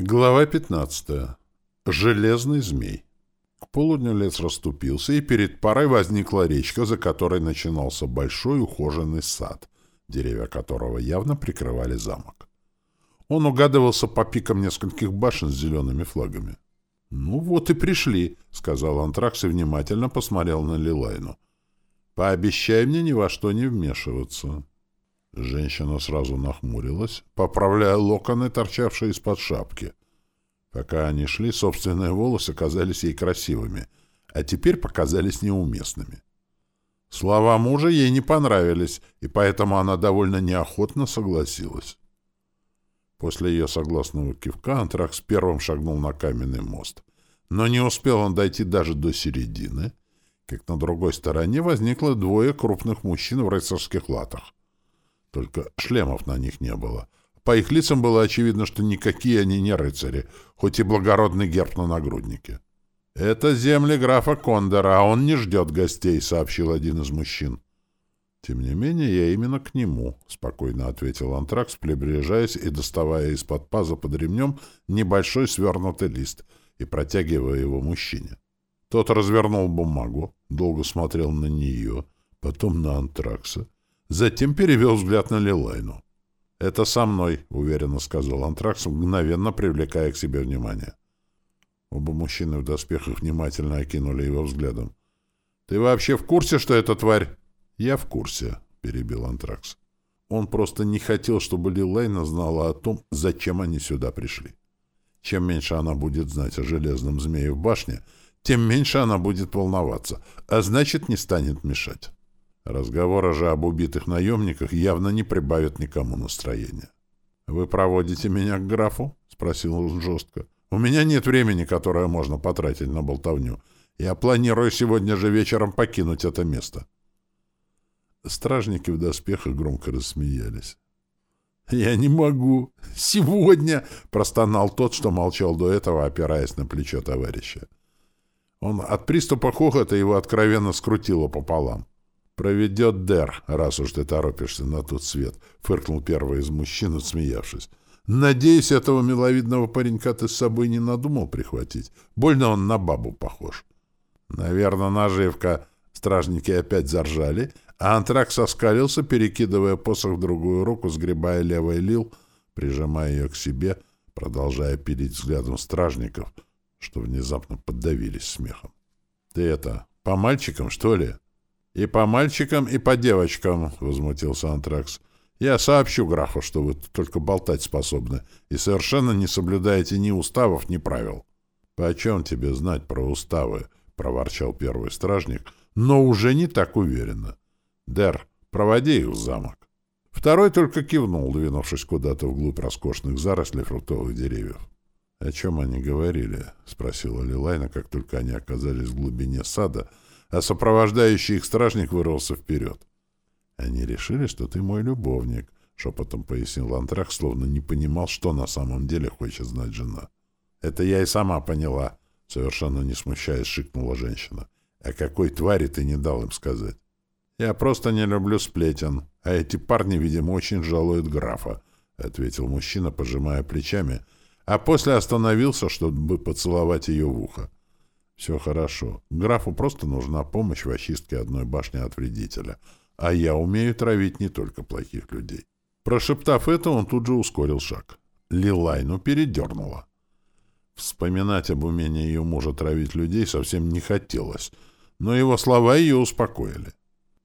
Глава 15. Железный змей. К полудню лес расступился, и перед парой возникла речка, за которой начинался большой ухоженный сад, деревья которого явно прикрывали замок. Он угадывался по пикам нескольких башен с зелеными флагами. — Ну вот и пришли, — сказал Антракс и внимательно посмотрел на Лилайну. — Пообещай мне ни во что не вмешиваться. Женщина сразу нахмурилась, поправляя локоны, торчавшие из-под шапки. Пока они шли, собственные волосы казались ей красивыми, а теперь показались неуместными. Слова мужа ей не понравились, и поэтому она довольно неохотно согласилась. После ее согласного кивка Антракс первым шагнул на каменный мост. Но не успел он дойти даже до середины, как на другой стороне возникло двое крупных мужчин в рыцарских латах. Только шлемов на них не было. По их лицам было очевидно, что никакие они не рыцари, хоть и благородный герб на нагруднике. «Это земли графа Кондора, а он не ждет гостей», — сообщил один из мужчин. «Тем не менее, я именно к нему», — спокойно ответил Антракс, приближаясь и доставая из-под паза под ремнем небольшой свернутый лист и протягивая его мужчине. Тот развернул бумагу, долго смотрел на нее, потом на Антракса, Затем перевел взгляд на Лилайну. «Это со мной», — уверенно сказал Антракс, мгновенно привлекая к себе внимание. Оба мужчины в доспехах внимательно окинули его взглядом. «Ты вообще в курсе, что это тварь?» «Я в курсе», — перебил Антракс. Он просто не хотел, чтобы Лилайна знала о том, зачем они сюда пришли. Чем меньше она будет знать о железном змее в башне, тем меньше она будет волноваться, а значит, не станет мешать. Разговоры же об убитых наемниках явно не прибавят никому настроения. «Вы проводите меня к графу?» — спросил он жестко. «У меня нет времени, которое можно потратить на болтовню. Я планирую сегодня же вечером покинуть это место». Стражники в доспехах громко рассмеялись. «Я не могу. Сегодня!» — простонал тот, что молчал до этого, опираясь на плечо товарища. Он от приступа хохота его откровенно скрутило пополам. «Проведет Дер, раз уж ты торопишься на тот свет», — фыркнул первый из мужчин, отсмеявшись. «Надеюсь, этого миловидного паренька ты с собой не надумал прихватить. Больно он на бабу похож». «Наверное, наживка». Стражники опять заржали, а антрак соскалился, перекидывая посох в другую руку, сгребая левой лил, прижимая ее к себе, продолжая пилить взглядом стражников, что внезапно поддавились смехом. «Ты это, по мальчикам, что ли?» «И по мальчикам, и по девочкам», — возмутился Антракс. «Я сообщу графу, что вы только болтать способны и совершенно не соблюдаете ни уставов, ни правил». «Почем тебе знать про уставы?» — проворчал первый стражник, но уже не так уверенно. «Дер, проводи их в замок». Второй только кивнул, двинувшись куда-то вглубь роскошных зарослей фруктовых деревьев. «О чем они говорили?» — спросила Лилайна, как только они оказались в глубине сада — а сопровождающий их стражник вырвался вперед. «Они решили, что ты мой любовник», — шепотом пояснил Антрах, словно не понимал, что на самом деле хочет знать жена. «Это я и сама поняла», — совершенно не смущаясь, шикнула женщина. «А какой твари ты не дал им сказать?» «Я просто не люблю сплетен, а эти парни, видимо, очень жалуют графа», — ответил мужчина, пожимая плечами, а после остановился, чтобы поцеловать ее в ухо. Все хорошо. Графу просто нужна помощь в очистке одной башни от вредителя. А я умею травить не только плохих людей. Прошептав это, он тут же ускорил шаг. Лилайну передернула. Вспоминать об умении ее мужа травить людей совсем не хотелось, но его слова ее успокоили.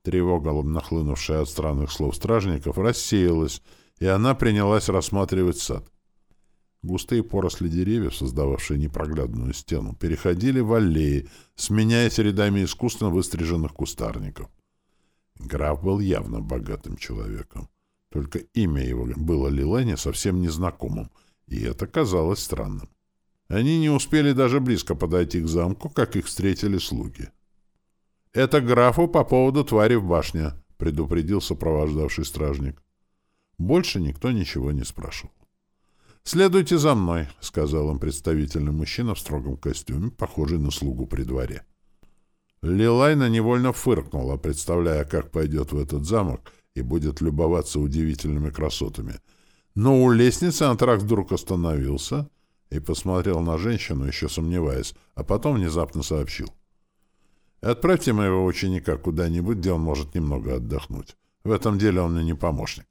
Тревога, нахлынувшая от странных слов стражников, рассеялась, и она принялась рассматривать сад. Густые поросли деревьев, создававшие непроглядную стену, переходили в аллеи, сменяясь рядами искусственно выстриженных кустарников. Граф был явно богатым человеком. Только имя его было Лилене совсем незнакомым, и это казалось странным. Они не успели даже близко подойти к замку, как их встретили слуги. «Это графу по поводу твари в башне», — предупредил сопровождавший стражник. Больше никто ничего не спрашивал. «Следуйте за мной», — сказал им представительный мужчина в строгом костюме, похожий на слугу при дворе. Лилайна невольно фыркнула, представляя, как пойдет в этот замок и будет любоваться удивительными красотами. Но у лестницы Антракт вдруг остановился, и посмотрел на женщину, еще сомневаясь, а потом внезапно сообщил. «Отправьте моего ученика куда-нибудь, где он может немного отдохнуть. В этом деле он мне не помощник».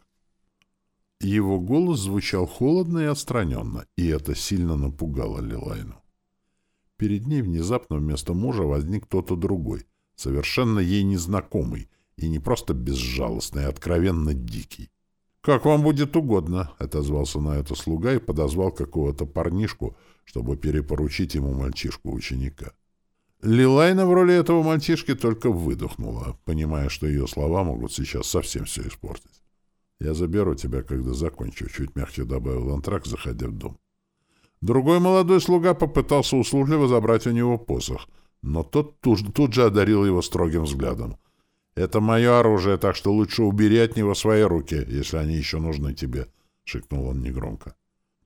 Его голос звучал холодно и отстраненно, и это сильно напугало Лилайну. Перед ней внезапно вместо мужа возник кто-то другой, совершенно ей незнакомый, и не просто безжалостный, а откровенно дикий. «Как вам будет угодно», — отозвался на это слуга и подозвал какого-то парнишку, чтобы перепоручить ему мальчишку-ученика. Лилайна в роли этого мальчишки только выдохнула, понимая, что ее слова могут сейчас совсем все испортить. «Я заберу тебя, когда закончу», — чуть мягче добавил Антрак, заходя в дом. Другой молодой слуга попытался услужливо забрать у него посох, но тот тут, тут же одарил его строгим взглядом. «Это мое оружие, так что лучше убери от него свои руки, если они еще нужны тебе», — шикнул он негромко.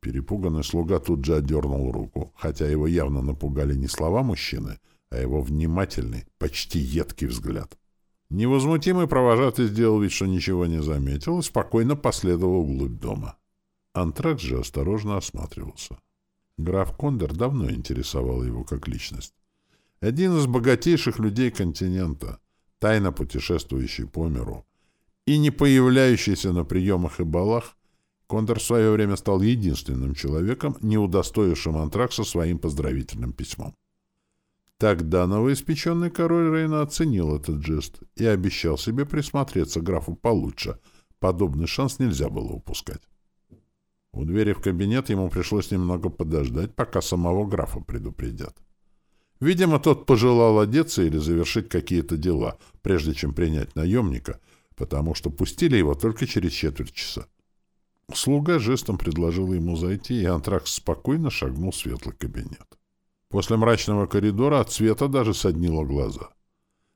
Перепуганный слуга тут же отдернул руку, хотя его явно напугали не слова мужчины, а его внимательный, почти едкий взгляд. Невозмутимый провожатый сделал вид, что ничего не заметил, и спокойно последовал вглубь дома. Антракс же осторожно осматривался. Граф Кондор давно интересовал его как личность. Один из богатейших людей континента — тайно путешествующий по миру и не появляющийся на приемах и балах, Кондор в свое время стал единственным человеком, не удостоившим антракса своим поздравительным письмом. Тогда новоиспеченный король Рейна оценил этот жест и обещал себе присмотреться графу получше. Подобный шанс нельзя было упускать. У двери в кабинет ему пришлось немного подождать, пока самого графа предупредят. Видимо, тот пожелал одеться или завершить какие-то дела, прежде чем принять наемника, потому что пустили его только через четверть часа. Слуга жестом предложил ему зайти, и Антракс спокойно шагнул в светлый кабинет. После мрачного коридора от света даже соднило глаза.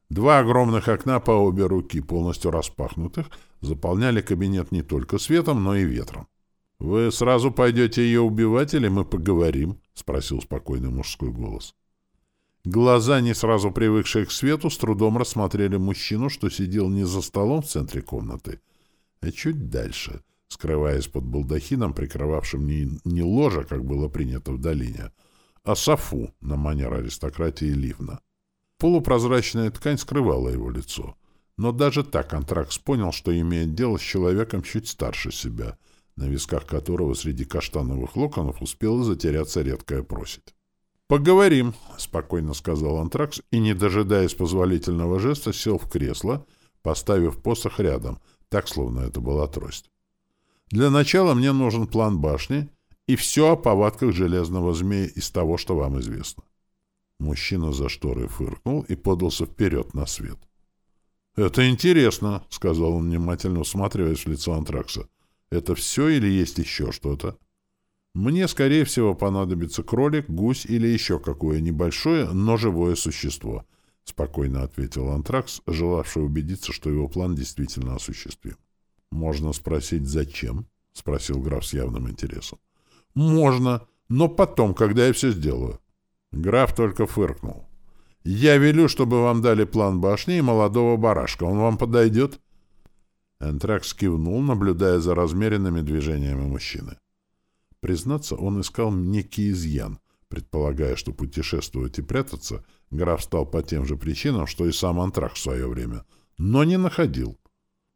Два огромных окна по обе руки, полностью распахнутых, заполняли кабинет не только светом, но и ветром. «Вы сразу пойдете ее убивать или мы поговорим?» — спросил спокойный мужской голос. Глаза, не сразу привыкшие к свету, с трудом рассмотрели мужчину, что сидел не за столом в центре комнаты, а чуть дальше, скрываясь под балдахином, прикрывавшим не, не ложа, как было принято в долине, а софу на манер аристократии Ливна. Полупрозрачная ткань скрывала его лицо. Но даже так Антракс понял, что имеет дело с человеком чуть старше себя, на висках которого среди каштановых локонов успела затеряться редкая просить. «Поговорим», — спокойно сказал Антракс и, не дожидаясь позволительного жеста, сел в кресло, поставив посох рядом, так, словно это была трость. «Для начала мне нужен план башни и все о повадках железного змея из того, что вам известно». Мужчина за шторой фыркнул и подался вперед на свет. «Это интересно», — сказал он, внимательно усматриваясь в лицо Антракса. «Это все или есть еще что-то?» Мне, скорее всего, понадобится кролик, гусь или еще какое небольшое, но живое существо, — спокойно ответил Антракс, желавший убедиться, что его план действительно осуществим. — Можно спросить, зачем? — спросил граф с явным интересом. — Можно, но потом, когда я все сделаю. Граф только фыркнул. — Я велю, чтобы вам дали план башни и молодого барашка. Он вам подойдет? Антракс кивнул, наблюдая за размеренными движениями мужчины. — Признаться, он искал некий изъян, предполагая, что путешествовать и прятаться граф стал по тем же причинам, что и сам Антрах в свое время, но не находил.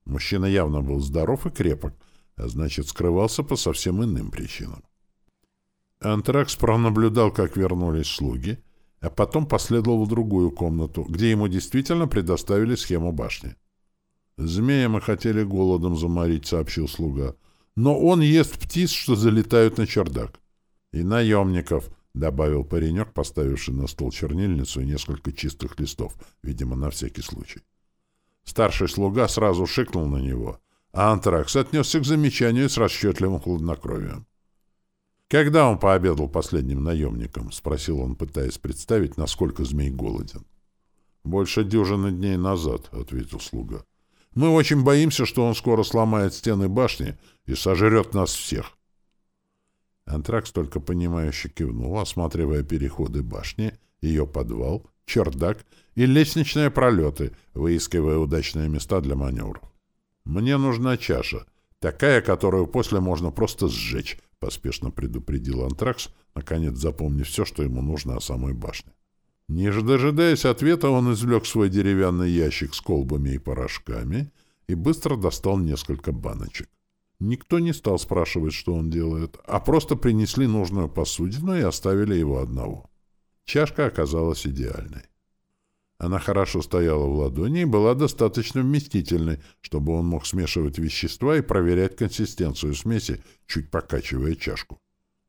Мужчина явно был здоров и крепок, а значит, скрывался по совсем иным причинам. Антракс пронаблюдал, как вернулись слуги, а потом последовал в другую комнату, где ему действительно предоставили схему башни. «Змея мы хотели голодом заморить», — сообщил слуга но он ест птиц, что залетают на чердак. И наемников, — добавил паренек, поставивший на стол чернильницу и несколько чистых листов, видимо, на всякий случай. Старший слуга сразу шикнул на него, а Антракс отнесся к замечанию с расчетливым хладнокровием. «Когда он пообедал последним наемником?» — спросил он, пытаясь представить, насколько змей голоден. «Больше дюжины дней назад», — ответил слуга. Мы очень боимся, что он скоро сломает стены башни и сожрет нас всех. Антракс только понимающе кивнул, осматривая переходы башни, ее подвал, чердак и лестничные пролеты, выискивая удачные места для маневров. «Мне нужна чаша, такая, которую после можно просто сжечь», — поспешно предупредил Антракс, наконец запомнив все, что ему нужно о самой башне. Не дожидаясь ответа, он извлек свой деревянный ящик с колбами и порошками и быстро достал несколько баночек. Никто не стал спрашивать, что он делает, а просто принесли нужную посудину и оставили его одного. Чашка оказалась идеальной. Она хорошо стояла в ладони и была достаточно вместительной, чтобы он мог смешивать вещества и проверять консистенцию смеси, чуть покачивая чашку.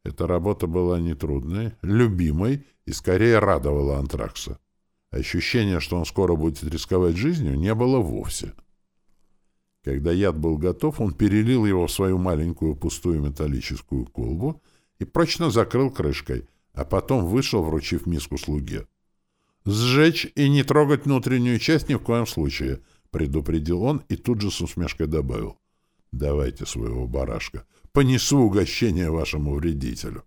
Эта работа была нетрудной, любимой и скорее радовала Антракса. Ощущение, что он скоро будет рисковать жизнью, не было вовсе. Когда яд был готов, он перелил его в свою маленькую пустую металлическую колбу и прочно закрыл крышкой, а потом вышел, вручив миску слуге. «Сжечь и не трогать внутреннюю часть ни в коем случае», — предупредил он и тут же с усмешкой добавил. «Давайте своего барашка. Понесу угощение вашему вредителю».